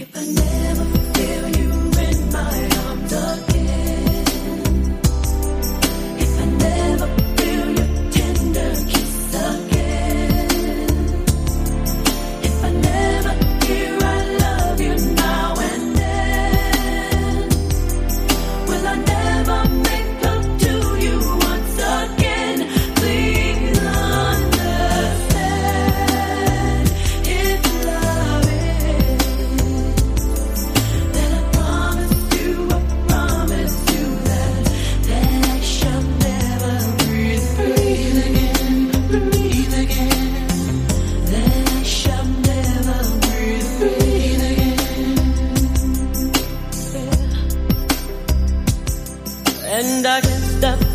If I never feel you in my arms again. And I guess that's